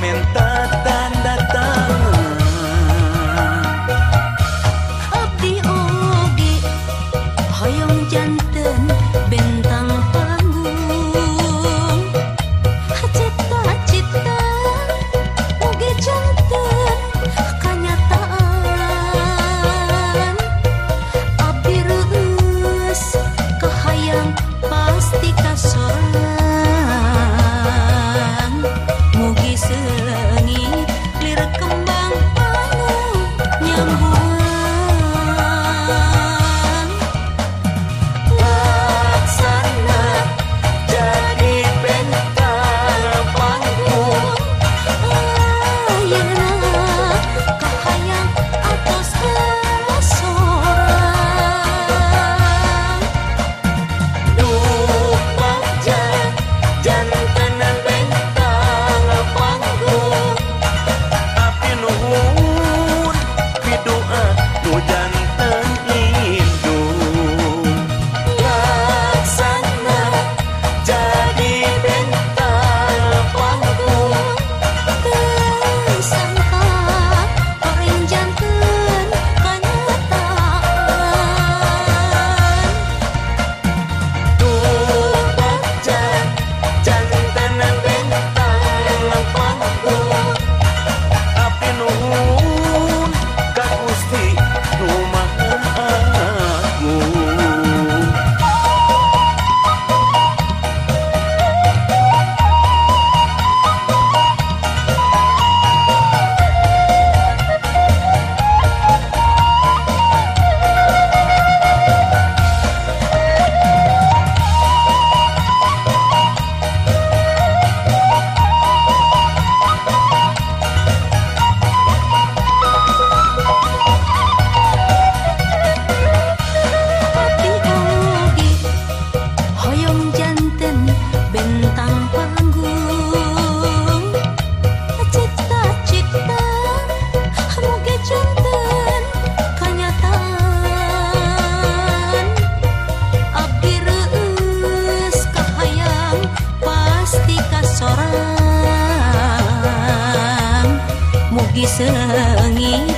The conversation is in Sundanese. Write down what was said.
minta tanda tangan Abdi ugi hoyong jantan Đi sangit